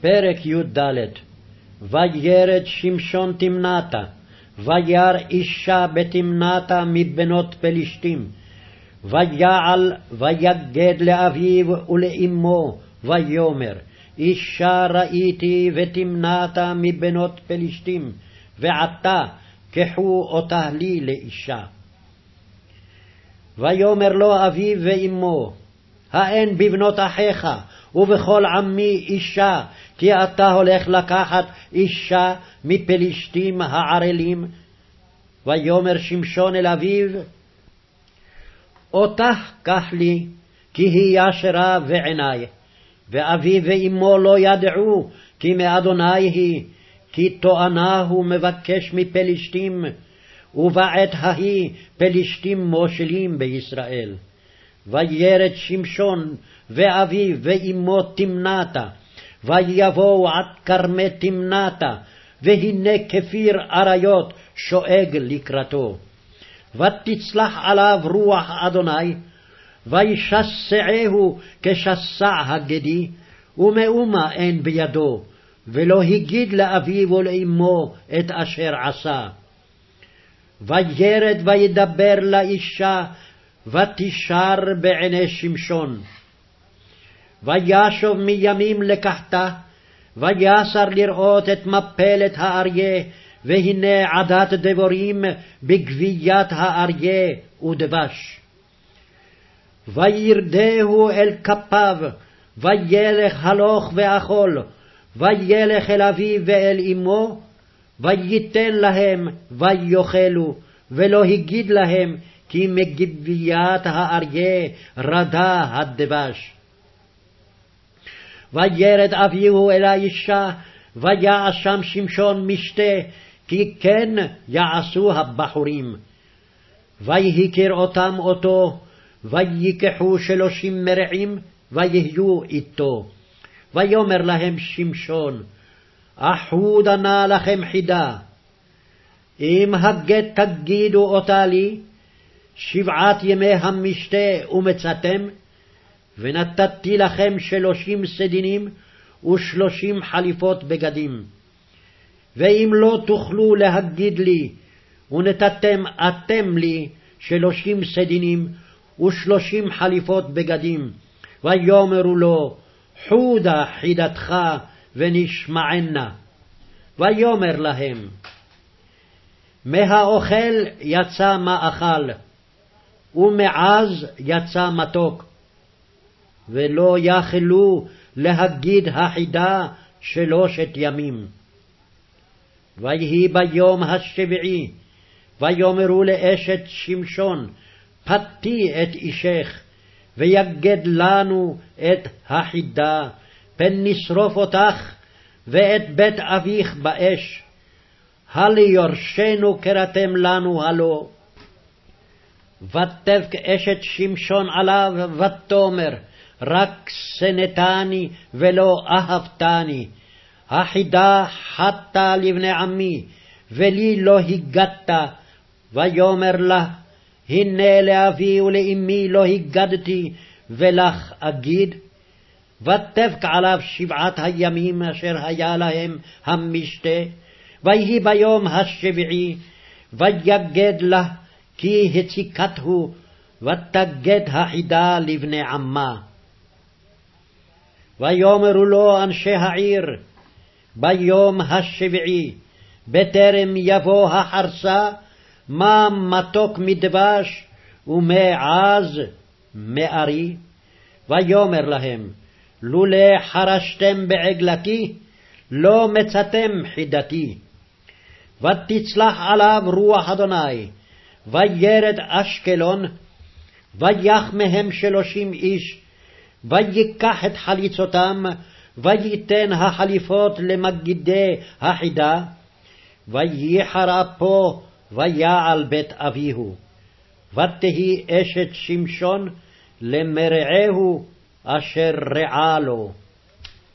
פרק י"ד וירד שמשון תמנתה, וירא אישה בתמנתה מבנות פלשתים. ויעל ויגד לאביו ולאמו, ויאמר, אישה ראיתי ותמנתה מבנות פלשתים, ועתה קחו אותה לי לאישה. ויאמר לו אביו ואמו, האין בבנות אחיך ובכל עמי אישה, כי אתה הולך לקחת אישה מפלישתים הערלים. ויאמר שמשון אל אביו, אותך קח לי, כי היא ישרה בעיני. ואביו ואמו לא ידעו, כי מאדוני היא, כי תואנה הוא מבקש מפלישתים, ובעת ההיא פלישתים מושלים בישראל. וירד שמשון ואביו ואמו תמנתה, ויבואו עד כרמי תמנתה, והנה כפיר אריות שואג לקראתו. ותצלח עליו רוח אדוני, וישסעהו כשסע הגדי, ומאומה אין בידו, ולא הגיד לאביו ולאמו את אשר עשה. וירד וידבר לאישה, ותשר בעיני שמשון. וישוב מימים לקחתה, ויסר לראות את מפלת האריה, והנה עדת דבורים בגביית האריה ודבש. וירדהו אל כפיו, וילך הלוך ואכול, וילך אל אביו ואל אמו, וייתן להם, ויאכלו, ולא הגיד להם, כי מגביית האריה רדה הדבש. וירד אביהו אל האישה, ויעש שם שמשון משתה, כי כן יעשו הבחורים. ויהי אותם אותו, ויקחו שלושים מרעים, ויהיו איתו. ויאמר להם שמשון, אחודה נא לכם חידה. אם הגט תגידו אותה לי, שבעת ימי המשתה ומצאתם, ונתתי לכם שלושים סדינים ושלושים חליפות בגדים. ואם לא תוכלו להגיד לי, ונתתם אתם לי שלושים סדינים ושלושים חליפות בגדים, ויאמרו לו, חודה חידתך ונשמענה. ויאמר להם, מהאוכל יצא מאכל, ומעז יצא מתוק, ולא יכלו להגיד החידה שלושת ימים. ויהי ביום השביעי, ויאמרו לאשת שמשון, פתי את אישך, ויגד לנו את החידה, פן נשרוף אותך ואת בית אביך באש. הליורשנו קראתם לנו הלא. ותבק אשת שמשון עליו, ותאמר, רק שנאתני ולא אהבתני. החידה חטא לבני עמי, ולי לא הגדת. ויאמר לה, הנה לאבי ולאמי לא הגדתי, ולך אגיד. ותבק עליו שבעת הימים אשר היה להם המשתה, ויהי ביום השביעי, ויגד לה, כי הציקתהו, ותגד החידה לבני עמה. ויאמרו לו אנשי העיר, ביום השביעי, בטרם יבוא החרסה, מה מתוק מדבש ומעז מארי? ויאמר להם, לולא חרשתם בעגלתי, לא מצאתם חידתי. ותצלח עליו רוח אדוני, וירד אשקלון, ויח מהם שלושים איש, ויקח את חליצותם, וייתן החליפות למגידי החידה, וייחר אפו, ויעל בית אביהו. ותהי אשת שמשון למרעהו אשר רעה לו.